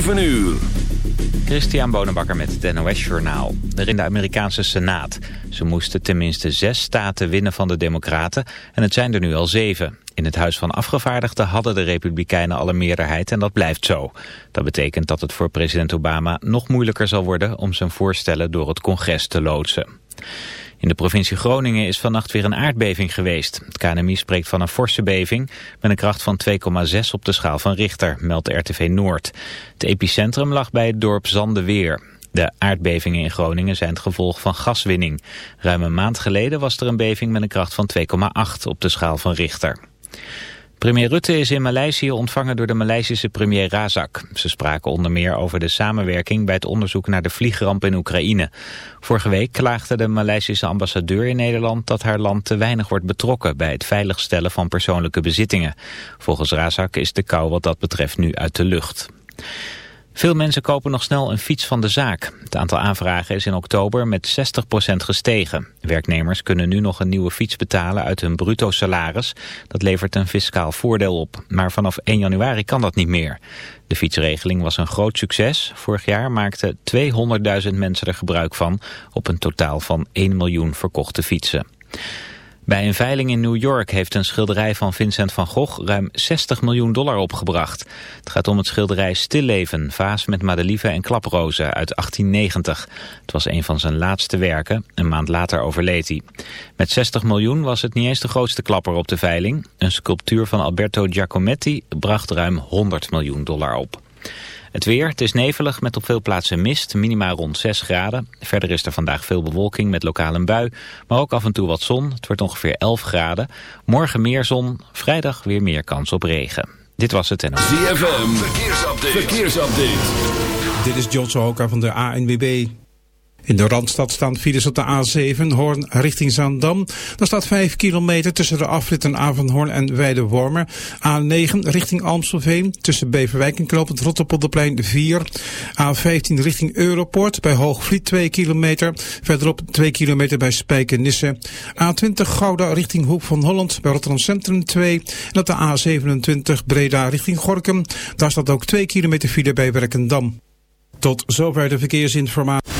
7 uur. Christian Bonenbakker met het NOS Journaal. Er in de Amerikaanse Senaat. Ze moesten tenminste zes staten winnen van de Democraten en het zijn er nu al zeven. In het Huis van Afgevaardigden hadden de Republikeinen al een meerderheid en dat blijft zo. Dat betekent dat het voor president Obama nog moeilijker zal worden om zijn voorstellen door het congres te loodsen. In de provincie Groningen is vannacht weer een aardbeving geweest. Het KNMI spreekt van een forse beving met een kracht van 2,6 op de schaal van Richter, meldt RTV Noord. Het epicentrum lag bij het dorp Zandeweer. De aardbevingen in Groningen zijn het gevolg van gaswinning. Ruim een maand geleden was er een beving met een kracht van 2,8 op de schaal van Richter. Premier Rutte is in Maleisië ontvangen door de Maleisische premier Razak. Ze spraken onder meer over de samenwerking bij het onderzoek naar de vliegramp in Oekraïne. Vorige week klaagde de Maleisische ambassadeur in Nederland dat haar land te weinig wordt betrokken bij het veiligstellen van persoonlijke bezittingen. Volgens Razak is de kou wat dat betreft nu uit de lucht. Veel mensen kopen nog snel een fiets van de zaak. Het aantal aanvragen is in oktober met 60% gestegen. Werknemers kunnen nu nog een nieuwe fiets betalen uit hun bruto salaris. Dat levert een fiscaal voordeel op. Maar vanaf 1 januari kan dat niet meer. De fietsregeling was een groot succes. Vorig jaar maakten 200.000 mensen er gebruik van... op een totaal van 1 miljoen verkochte fietsen. Bij een veiling in New York heeft een schilderij van Vincent van Gogh ruim 60 miljoen dollar opgebracht. Het gaat om het schilderij Stilleven, vaas met madelieve en klaprozen uit 1890. Het was een van zijn laatste werken, een maand later overleed hij. Met 60 miljoen was het niet eens de grootste klapper op de veiling. Een sculptuur van Alberto Giacometti bracht ruim 100 miljoen dollar op. Het weer, het is nevelig met op veel plaatsen mist, minimaal rond 6 graden. Verder is er vandaag veel bewolking met lokaal een bui, maar ook af en toe wat zon. Het wordt ongeveer 11 graden. Morgen meer zon, vrijdag weer meer kans op regen. Dit was het en... ZFM, verkeersupdate. verkeersupdate. Dit is John Sohoka van de ANWB. In de Randstad staan files op de A7, Hoorn richting Zaandam. Daar staat 5 kilometer tussen de afritten Avanhoorn en Weidewormer. A9 richting Amstelveen, tussen Beverwijk en Knopend Rotterpolderplein 4. A15 richting Europort, bij Hoogvliet 2 kilometer. Verderop 2 kilometer bij Spijkenisse. A20 Gouda richting Hoek van Holland, bij Rotterdam Centrum 2. En op de A27 Breda richting Gorkum. Daar staat ook 2 kilometer file bij Werkendam. Tot zover de verkeersinformatie.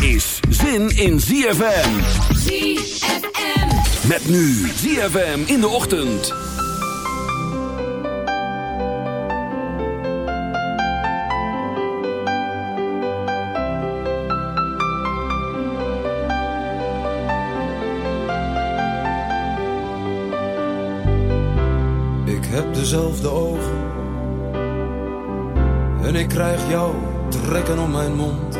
Is zin in ZFM. ZFM. Met nu ZFM in de ochtend. Ik heb dezelfde ogen. En ik krijg jou trekken om mijn mond.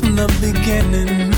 from the beginning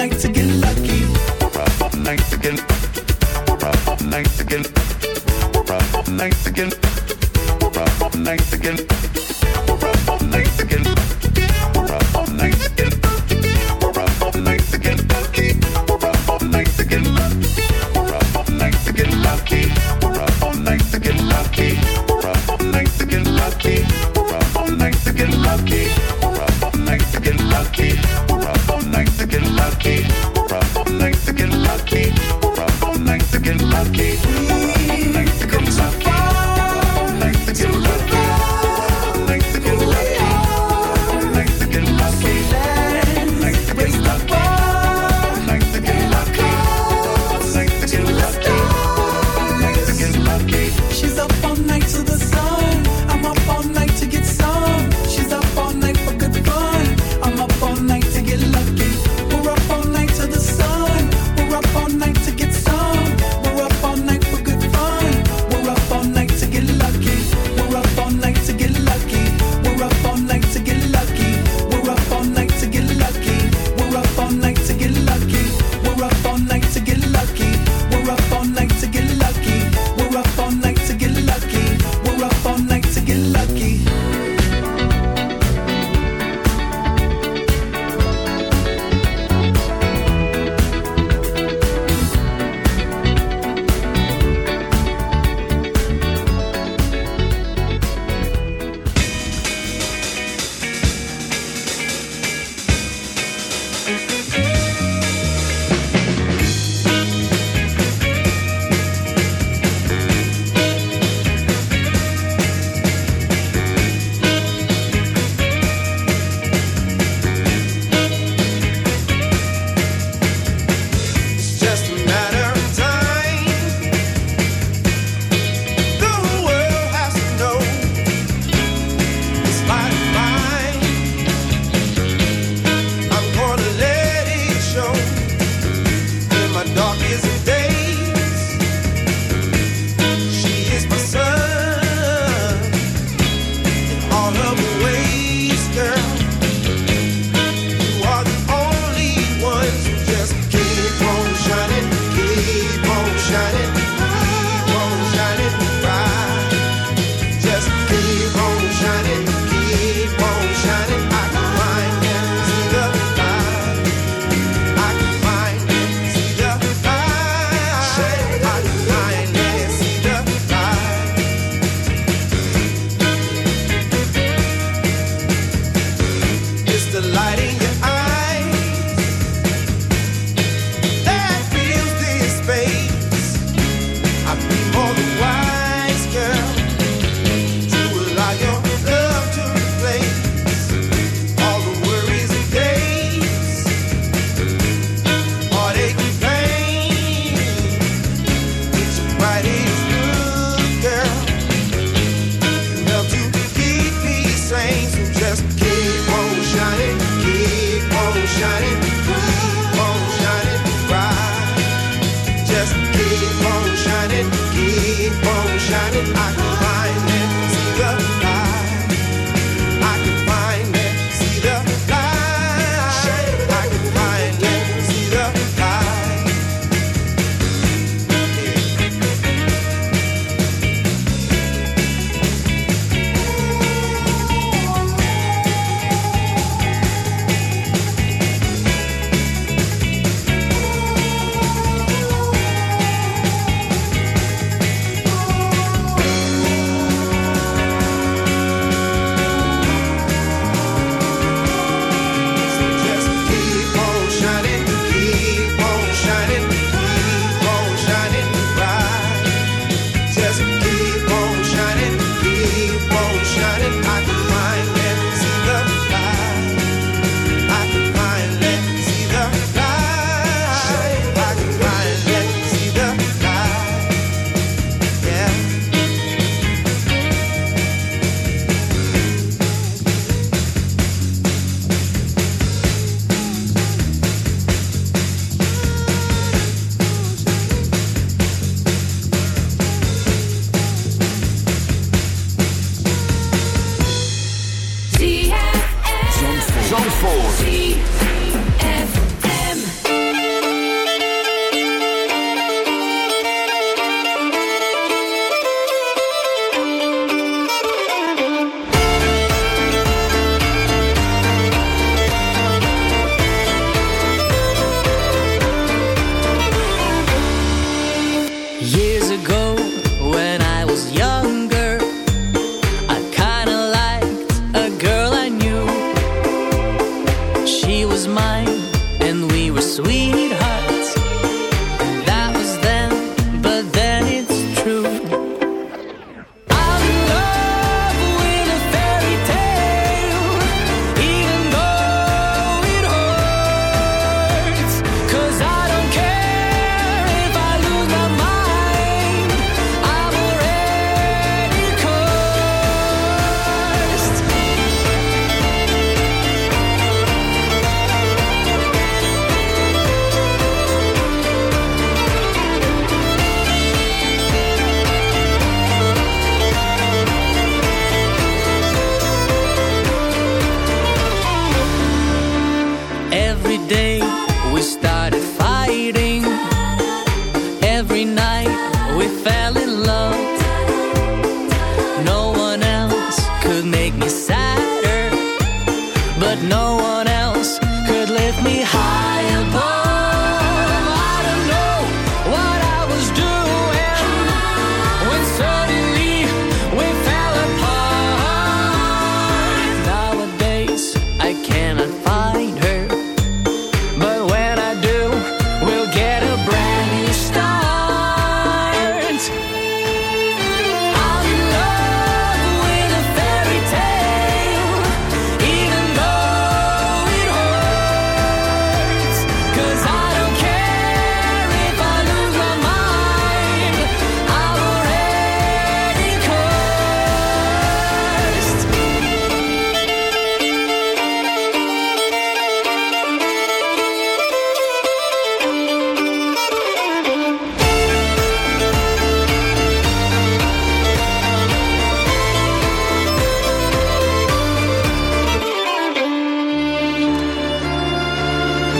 like to get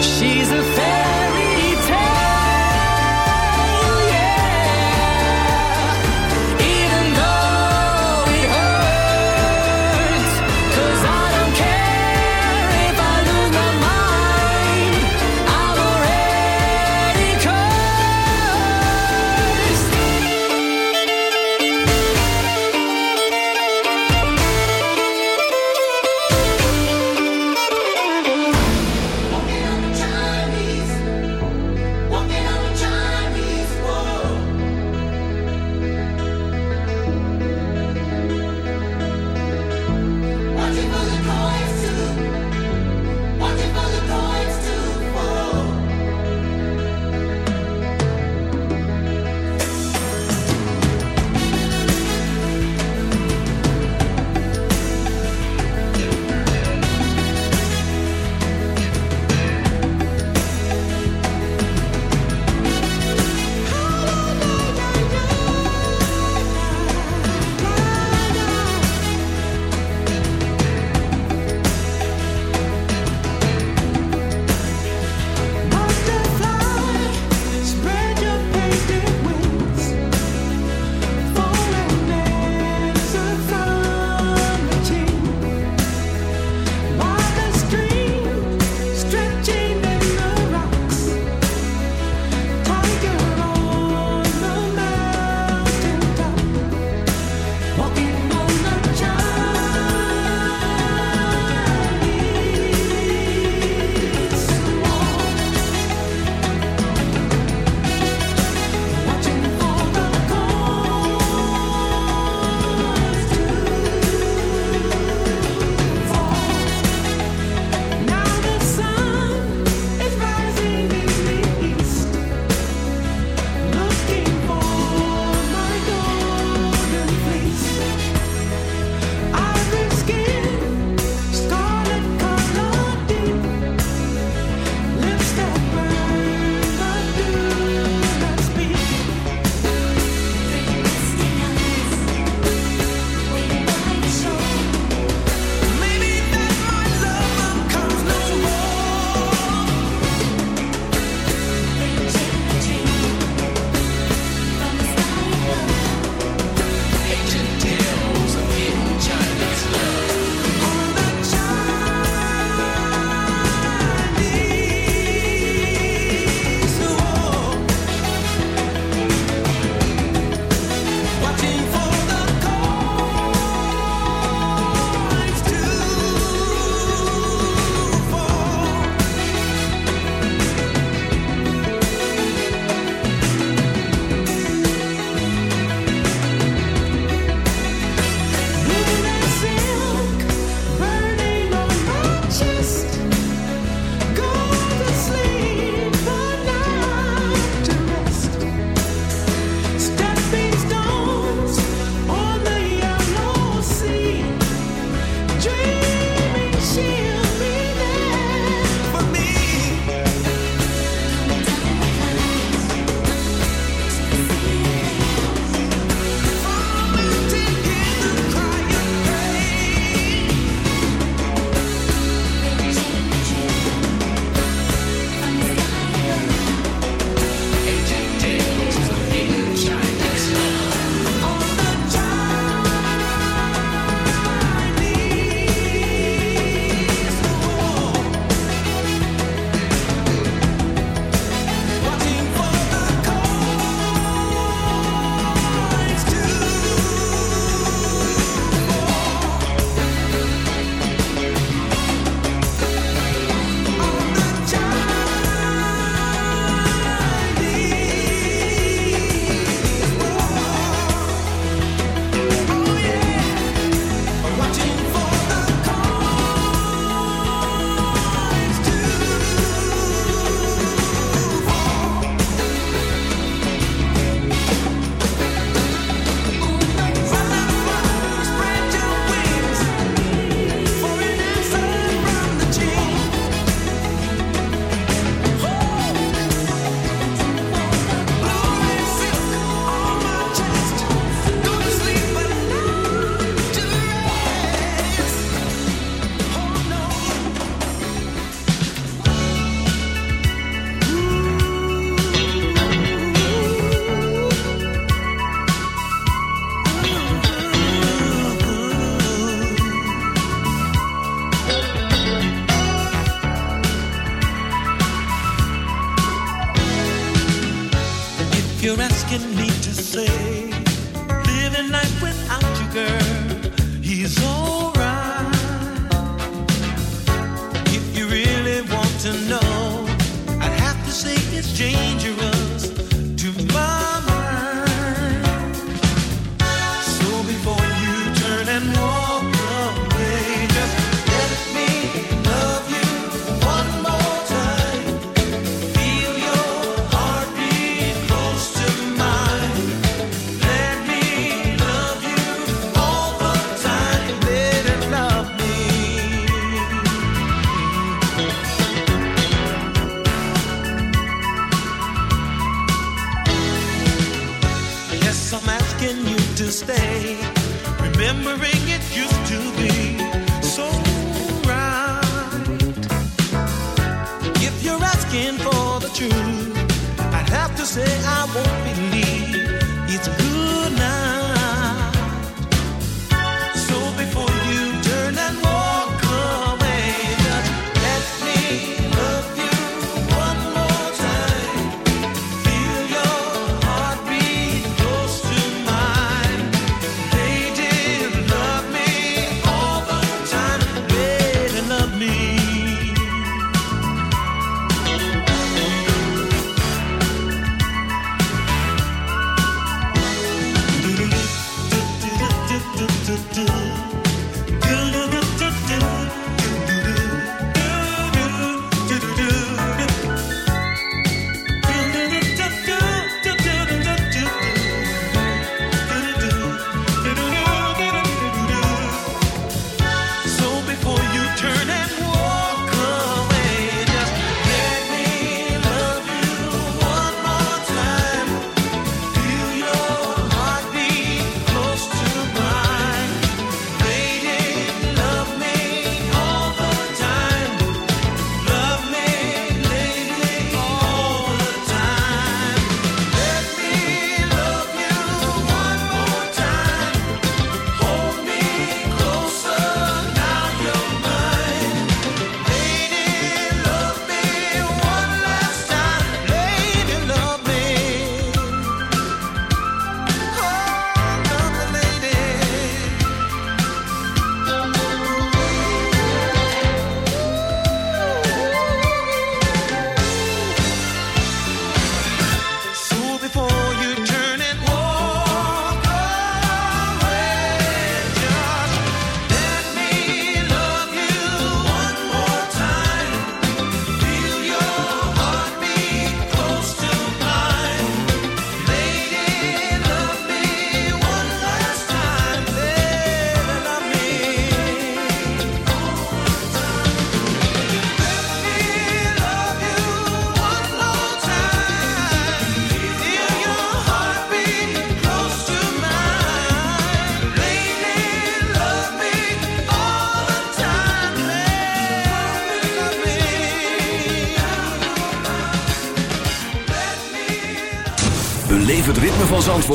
She's a fan.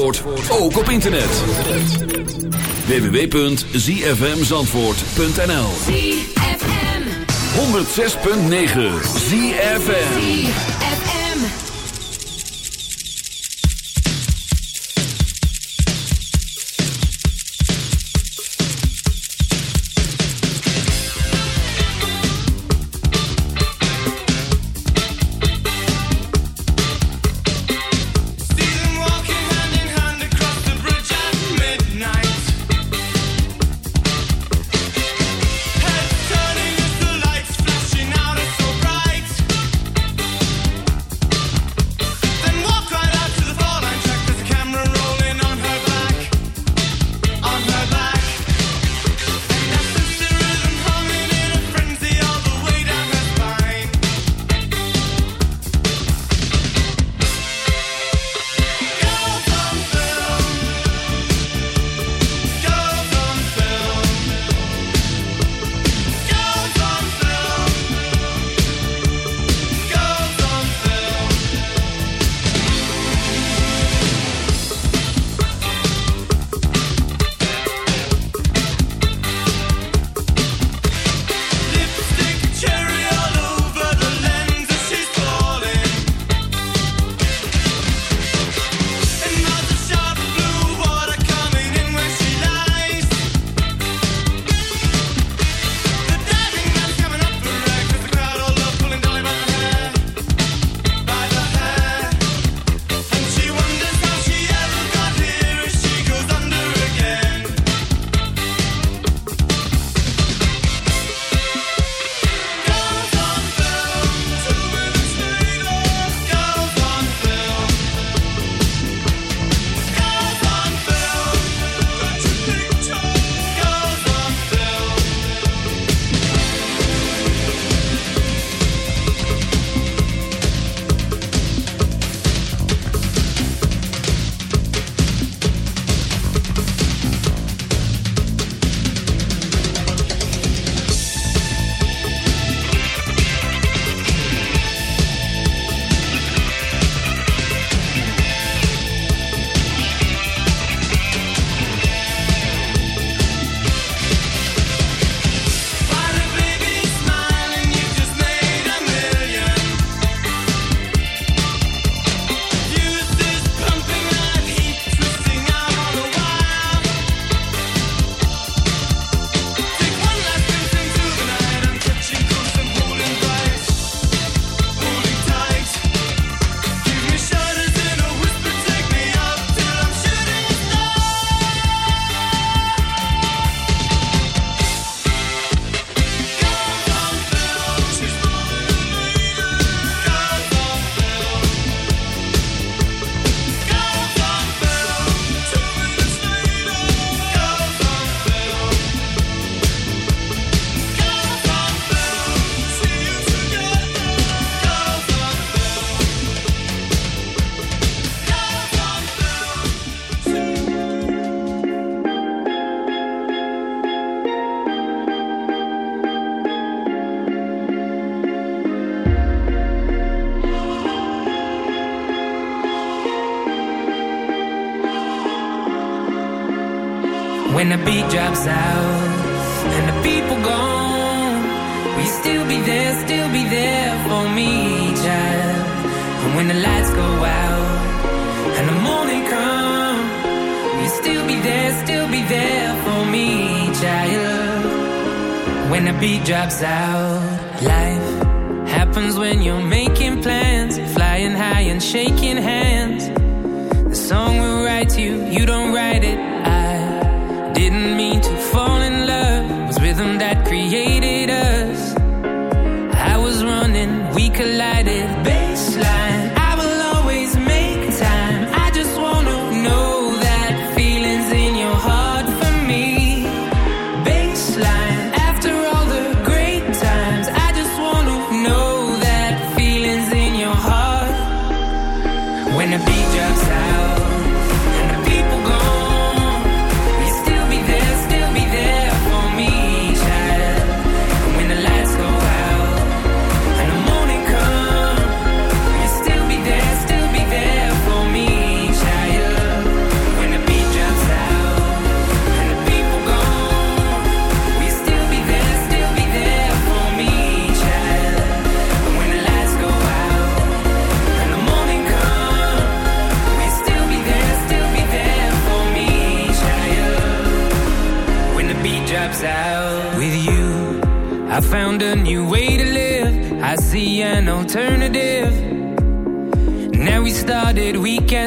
Zandvoort ook op internet. www.zfmzandvoort.nl 106.9 ZFM didn't mean to fall in love. Was rhythm that created